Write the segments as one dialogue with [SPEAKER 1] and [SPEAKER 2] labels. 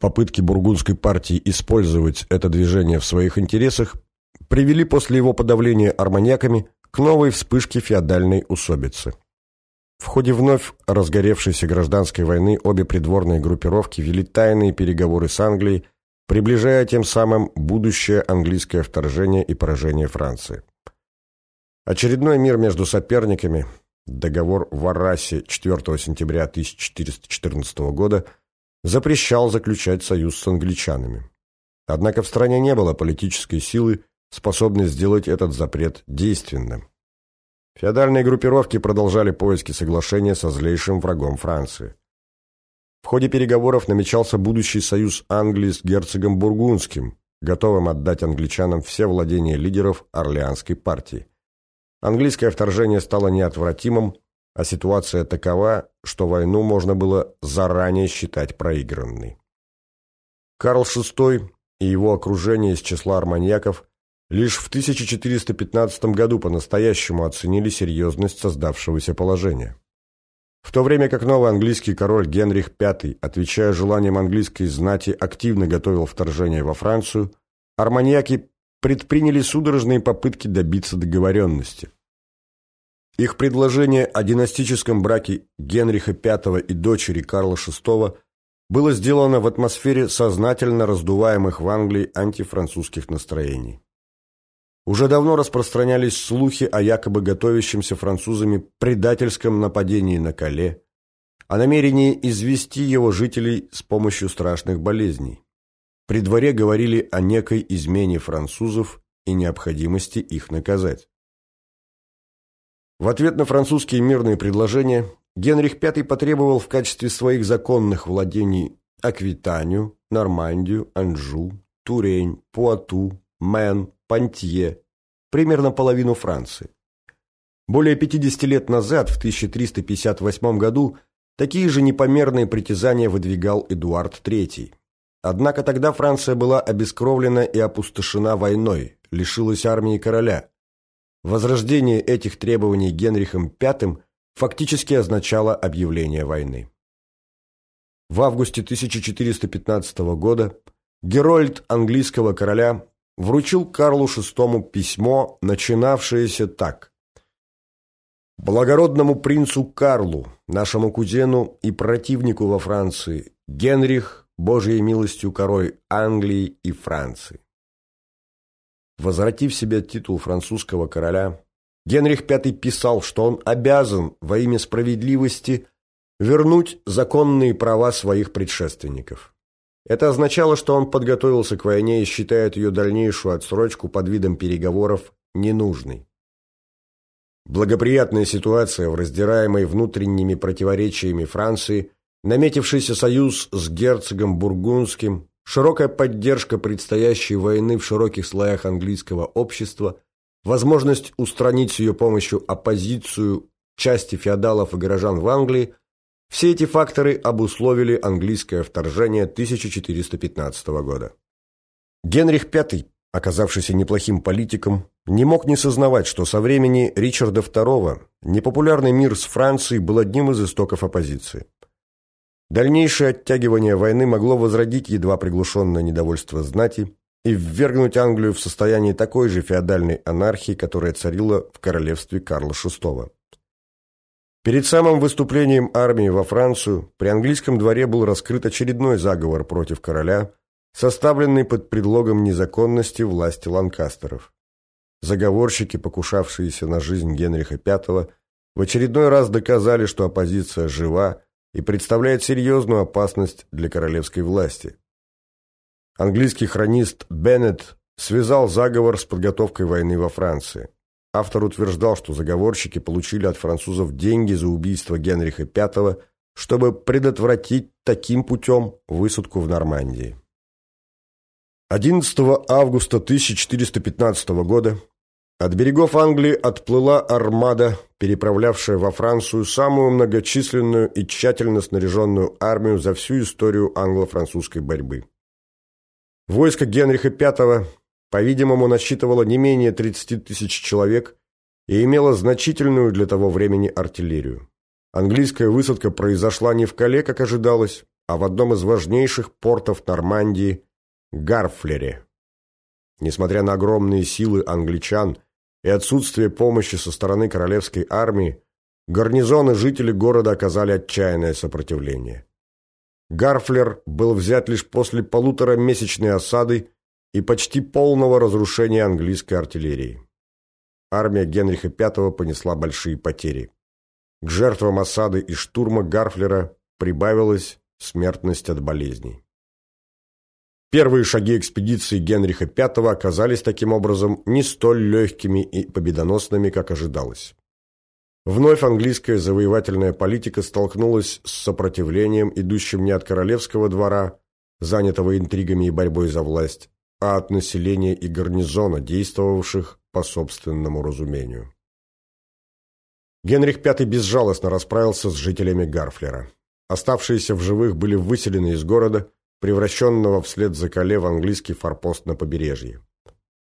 [SPEAKER 1] Попытки бургундской партии использовать это движение в своих интересах привели после его подавления арманьяками к новой вспышке феодальной усобицы. В ходе вновь разгоревшейся гражданской войны обе придворные группировки вели тайные переговоры с Англией, приближая тем самым будущее английское вторжение и поражение Франции. Очередной мир между соперниками, договор в Аррасе 4 сентября 1414 года, запрещал заключать союз с англичанами. Однако в стране не было политической силы, способной сделать этот запрет действенным. Феодальные группировки продолжали поиски соглашения со злейшим врагом Франции. В ходе переговоров намечался будущий союз Англии с герцогом Бургундским, готовым отдать англичанам все владения лидеров Орлеанской партии. Английское вторжение стало неотвратимым, а ситуация такова, что войну можно было заранее считать проигранной. Карл VI и его окружение из числа арманьяков лишь в 1415 году по-настоящему оценили серьезность создавшегося положения. В то время как новый английский король Генрих V, отвечая желаниям английской знати, активно готовил вторжение во Францию, арманьяки предприняли судорожные попытки добиться договоренности. Их предложение о династическом браке Генриха V и дочери Карла VI было сделано в атмосфере сознательно раздуваемых в Англии антифранцузских настроений. Уже давно распространялись слухи о якобы готовящемся французами предательском нападении на Кале, о намерении извести его жителей с помощью страшных болезней. При дворе говорили о некой измене французов и необходимости их наказать. В ответ на французские мирные предложения Генрих V потребовал в качестве своих законных владений Аквитанию, Нормандию, Анжу, Турень, Пуату, Мен, Пантье, примерно половину Франции. Более 50 лет назад, в 1358 году, такие же непомерные притязания выдвигал Эдуард III. Однако тогда Франция была обескровлена и опустошена войной, лишилась армии короля. Возрождение этих требований Генрихом V фактически означало объявление войны. В августе 1415 года Герольд английского короля вручил Карлу VI письмо, начинавшееся так. «Благородному принцу Карлу, нашему кузену и противнику во Франции, Генрих, Божьей милостью король Англии и Франции. Возвратив себе титул французского короля, Генрих V писал, что он обязан во имя справедливости вернуть законные права своих предшественников. Это означало, что он подготовился к войне и считает ее дальнейшую отсрочку под видом переговоров ненужной. Благоприятная ситуация в раздираемой внутренними противоречиями Франции, наметившийся союз с герцогом Бургундским, широкая поддержка предстоящей войны в широких слоях английского общества, возможность устранить с ее помощью оппозицию части феодалов и горожан в Англии – все эти факторы обусловили английское вторжение 1415 года. Генрих V, оказавшийся неплохим политиком, не мог не сознавать, что со времени Ричарда II непопулярный мир с Францией был одним из истоков оппозиции. Дальнейшее оттягивание войны могло возродить едва приглушенное недовольство знати и ввергнуть Англию в состояние такой же феодальной анархии, которая царила в королевстве Карла VI. Перед самым выступлением армии во Францию при английском дворе был раскрыт очередной заговор против короля, составленный под предлогом незаконности власти ланкастеров. Заговорщики, покушавшиеся на жизнь Генриха V, в очередной раз доказали, что оппозиция жива и представляет серьезную опасность для королевской власти. Английский хронист Беннет связал заговор с подготовкой войны во Франции. Автор утверждал, что заговорщики получили от французов деньги за убийство Генриха V, чтобы предотвратить таким путем высадку в Нормандии. 11 августа 1415 года от берегов Англии отплыла армада, переправлявшая во Францию самую многочисленную и тщательно снаряженную армию за всю историю англо-французской борьбы. Войско Генриха V по-видимому, насчитывала не менее 30 тысяч человек и имела значительную для того времени артиллерию. Английская высадка произошла не в Кале, как ожидалось, а в одном из важнейших портов Нормандии – Гарфлере. Несмотря на огромные силы англичан и отсутствие помощи со стороны королевской армии, гарнизон и жители города оказали отчаянное сопротивление. Гарфлер был взят лишь после полуторамесячной осады и почти полного разрушения английской артиллерии. Армия Генриха V понесла большие потери. К жертвам осады и штурма Гарфлера прибавилась смертность от болезней. Первые шаги экспедиции Генриха V оказались таким образом не столь легкими и победоносными, как ожидалось. Вновь английская завоевательная политика столкнулась с сопротивлением, идущим не от королевского двора, занятого интригами и борьбой за власть, а от населения и гарнизона, действовавших по собственному разумению. Генрих V безжалостно расправился с жителями Гарфлера. Оставшиеся в живых были выселены из города, превращенного вслед за Кале в английский форпост на побережье.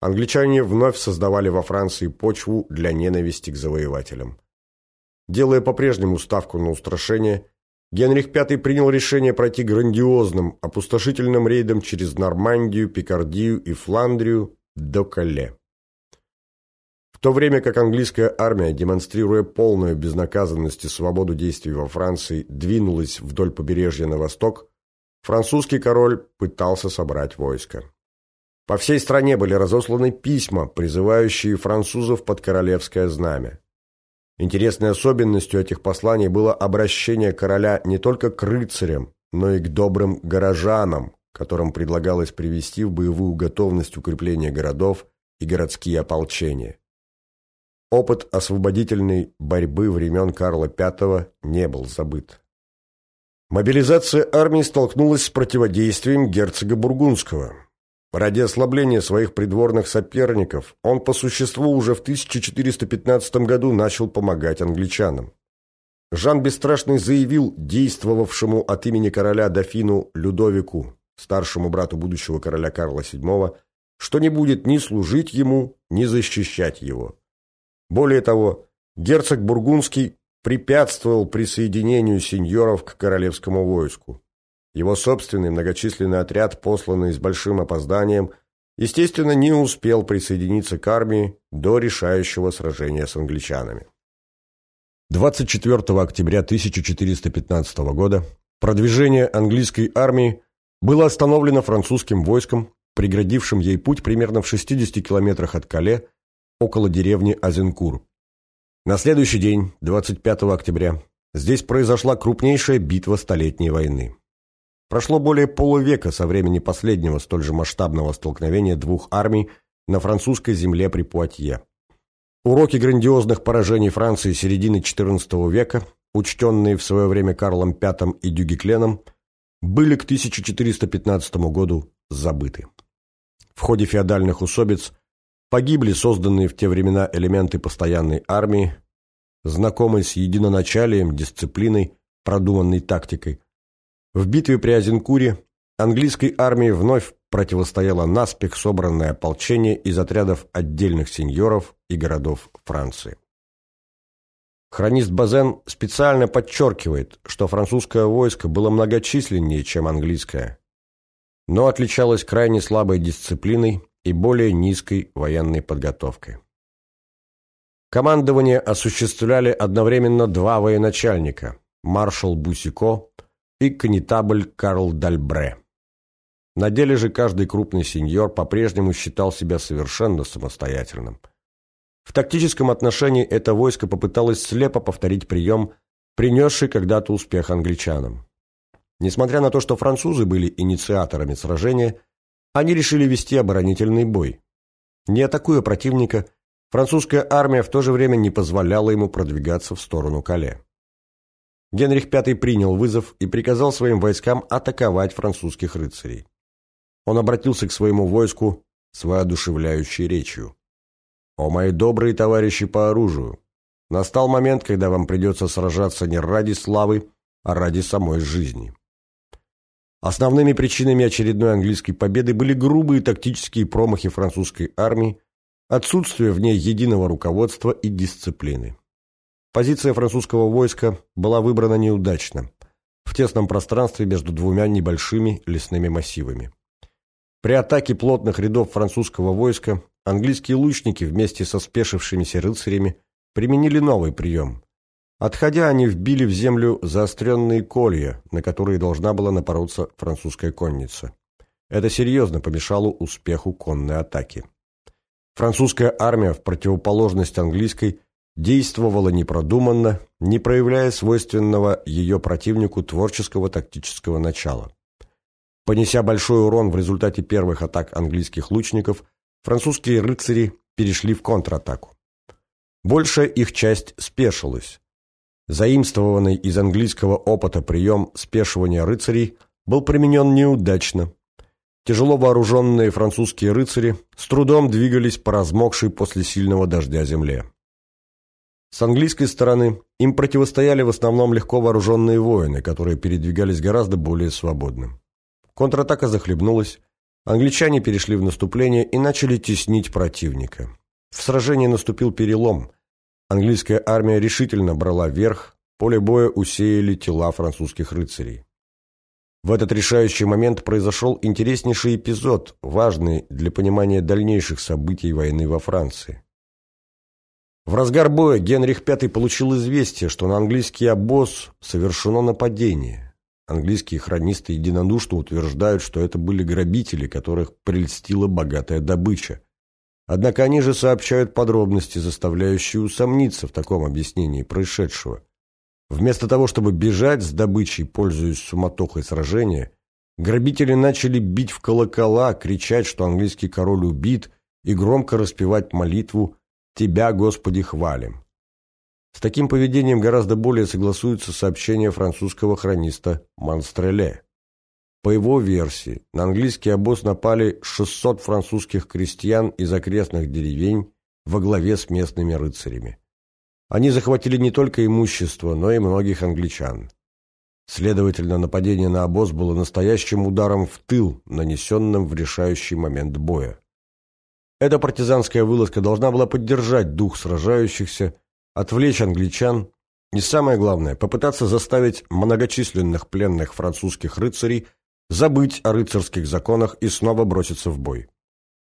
[SPEAKER 1] Англичане вновь создавали во Франции почву для ненависти к завоевателям. Делая по-прежнему ставку на устрашение, Генрих V принял решение пройти грандиозным, опустошительным рейдом через Нормандию, Пикардию и Фландрию до Кале. В то время как английская армия, демонстрируя полную безнаказанность и свободу действий во Франции, двинулась вдоль побережья на восток, французский король пытался собрать войско. По всей стране были разосланы письма, призывающие французов под королевское знамя. Интересной особенностью этих посланий было обращение короля не только к рыцарям, но и к добрым горожанам, которым предлагалось привести в боевую готовность укрепление городов и городские ополчения. Опыт освободительной борьбы времен Карла V не был забыт. Мобилизация армии столкнулась с противодействием герцога Бургундского. Ради ослабления своих придворных соперников он по существу уже в 1415 году начал помогать англичанам. Жан Бесстрашный заявил действовавшему от имени короля дофину Людовику, старшему брату будущего короля Карла VII, что не будет ни служить ему, ни защищать его. Более того, герцог Бургундский препятствовал присоединению сеньоров к королевскому войску. Его собственный многочисленный отряд, посланный с большим опозданием, естественно, не успел присоединиться к армии до решающего сражения с англичанами. 24 октября 1415 года продвижение английской армии было остановлено французским войском, преградившим ей путь примерно в 60 километрах от Кале, около деревни Азенкур. На следующий день, 25 октября, здесь произошла крупнейшая битва Столетней войны. Прошло более полувека со времени последнего столь же масштабного столкновения двух армий на французской земле при Пуатье. Уроки грандиозных поражений Франции середины XIV века, учтенные в свое время Карлом V и Дюгекленом, были к 1415 году забыты. В ходе феодальных усобиц погибли созданные в те времена элементы постоянной армии, знакомой с единоначалием, дисциплиной, продуманной тактикой, в битве при Азенкуре английской армии вновь противостояло наспех собранное ополчение из отрядов отдельных сеньоров и городов Франции. Хронист Базен специально подчеркивает, что французское войско было многочисленнее, чем английское, но отличалось крайне слабой дисциплиной и более низкой военной подготовкой. Командование осуществляли одновременно два военачальника – маршал Бусико и конетабль Карл Дальбре. На деле же каждый крупный сеньор по-прежнему считал себя совершенно самостоятельным. В тактическом отношении это войско попыталось слепо повторить прием, принесший когда-то успех англичанам. Несмотря на то, что французы были инициаторами сражения, они решили вести оборонительный бой. Не атакуя противника, французская армия в то же время не позволяла ему продвигаться в сторону Кале. Генрих V принял вызов и приказал своим войскам атаковать французских рыцарей. Он обратился к своему войску с воодушевляющей речью. «О, мои добрые товарищи по оружию! Настал момент, когда вам придется сражаться не ради славы, а ради самой жизни». Основными причинами очередной английской победы были грубые тактические промахи французской армии, отсутствие в ней единого руководства и дисциплины. Позиция французского войска была выбрана неудачно. в тесном пространстве между двумя небольшими лесными массивами. При атаке плотных рядов французского войска английские лучники вместе со спешившимися рыцарями применили новый прием. Отходя, они вбили в землю заостренные колья, на которые должна была напороться французская конница. Это серьезно помешало успеху конной атаки. Французская армия, в противоположность английской, действовала непродуманно, не проявляя свойственного ее противнику творческого тактического начала. Понеся большой урон в результате первых атак английских лучников, французские рыцари перешли в контратаку. Большая их часть спешилась. Заимствованный из английского опыта прием спешивания рыцарей был применен неудачно. Тяжело вооруженные французские рыцари с трудом двигались по размокшей после сильного дождя земле. С английской стороны им противостояли в основном легко вооруженные воины, которые передвигались гораздо более свободно. Контратака захлебнулась, англичане перешли в наступление и начали теснить противника. В сражении наступил перелом. Английская армия решительно брала верх, поле боя усеяли тела французских рыцарей. В этот решающий момент произошел интереснейший эпизод, важный для понимания дальнейших событий войны во Франции. В разгар боя Генрих V получил известие, что на английский обоз совершено нападение. Английские хронисты единодушно утверждают, что это были грабители, которых прельстила богатая добыча. Однако они же сообщают подробности, заставляющие усомниться в таком объяснении происшедшего. Вместо того, чтобы бежать с добычей, пользуясь суматохой сражения, грабители начали бить в колокола, кричать, что английский король убит, и громко распевать молитву Тебя, Господи, хвалим. С таким поведением гораздо более согласуются сообщения французского хрониста Монстреле. По его версии, на английский обоз напали 600 французских крестьян из окрестных деревень во главе с местными рыцарями. Они захватили не только имущество, но и многих англичан. Следовательно, нападение на обоз было настоящим ударом в тыл, нанесенным в решающий момент боя. Эта партизанская вылазка должна была поддержать дух сражающихся, отвлечь англичан и, самое главное, попытаться заставить многочисленных пленных французских рыцарей забыть о рыцарских законах и снова броситься в бой.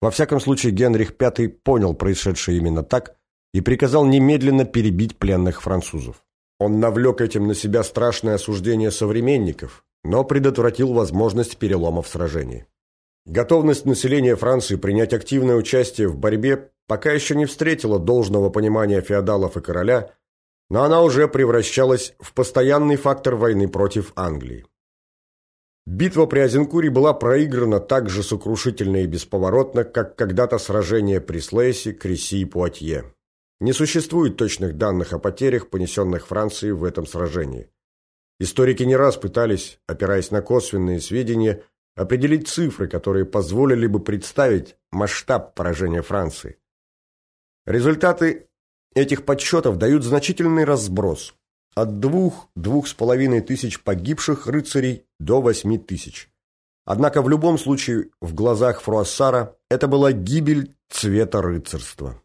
[SPEAKER 1] Во всяком случае, Генрих V понял происшедшее именно так и приказал немедленно перебить пленных французов. Он навлек этим на себя страшное осуждение современников, но предотвратил возможность перелома в сражении. Готовность населения Франции принять активное участие в борьбе пока еще не встретила должного понимания феодалов и короля, но она уже превращалась в постоянный фактор войны против Англии. Битва при Азенкуре была проиграна так же сокрушительно и бесповоротно, как когда-то сражение при Слейсе, Креси и Пуатье. Не существует точных данных о потерях, понесенных Францией в этом сражении. Историки не раз пытались, опираясь на косвенные сведения, определить цифры, которые позволили бы представить масштаб поражения Франции. Результаты этих подсчетов дают значительный разброс от двух-двух с половиной тысяч погибших рыцарей до восьми тысяч. Однако в любом случае в глазах Фруассара это была гибель цвета рыцарства.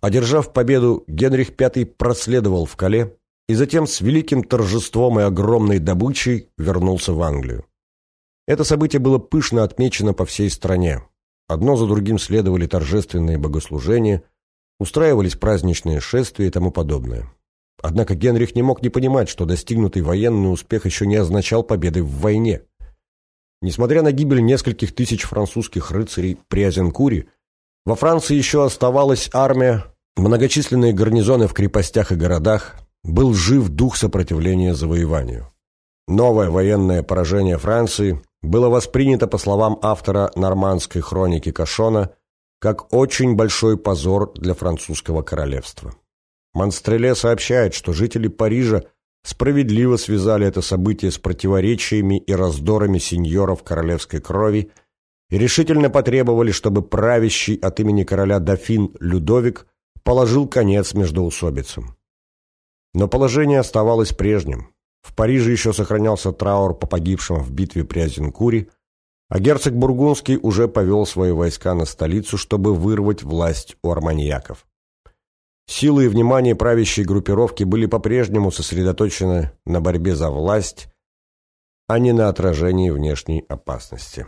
[SPEAKER 1] Одержав победу, Генрих V проследовал в Кале и затем с великим торжеством и огромной добычей вернулся в Англию. Это событие было пышно отмечено по всей стране. Одно за другим следовали торжественные богослужения, устраивались праздничные шествия и тому подобное. Однако Генрих не мог не понимать, что достигнутый военный успех еще не означал победы в войне. Несмотря на гибель нескольких тысяч французских рыцарей при Азенкуре, во Франции еще оставалась армия, многочисленные гарнизоны в крепостях и городах, был жив дух сопротивления завоеванию. Новое военное поражение Франции было воспринято, по словам автора нормандской хроники Кашона, как очень большой позор для французского королевства. Монстреле сообщает, что жители Парижа справедливо связали это событие с противоречиями и раздорами сеньоров королевской крови и решительно потребовали, чтобы правящий от имени короля дофин Людовик положил конец междоусобицам. Но положение оставалось прежним. В Париже еще сохранялся траур по погибшим в битве при Азенкуре, а герцог Бургундский уже повел свои войска на столицу, чтобы вырвать власть у арманьяков. Силы и внимание правящей группировки были по-прежнему сосредоточены на борьбе за власть а не на отражении внешней опасности.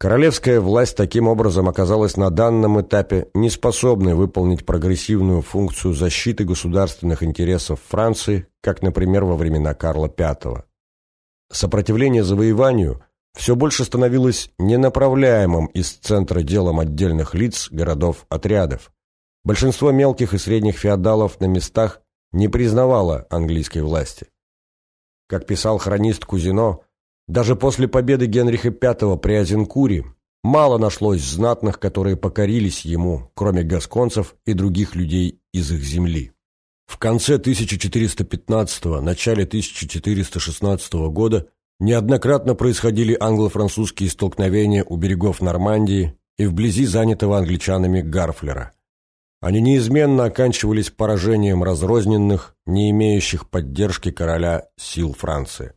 [SPEAKER 1] Королевская власть таким образом оказалась на данном этапе неспособной выполнить прогрессивную функцию защиты государственных интересов Франции, как, например, во времена Карла V. Сопротивление завоеванию все больше становилось ненаправляемым из центра делом отдельных лиц, городов, отрядов. Большинство мелких и средних феодалов на местах не признавало английской власти. Как писал хронист Кузино, даже после победы Генриха V при Азенкуре мало нашлось знатных, которые покорились ему, кроме гасконцев и других людей из их земли. В конце 1415-го, начале 1416 года неоднократно происходили англо-французские столкновения у берегов Нормандии и вблизи занятого англичанами Гарфлера. Они неизменно оканчивались поражением разрозненных, не имеющих поддержки короля сил Франции.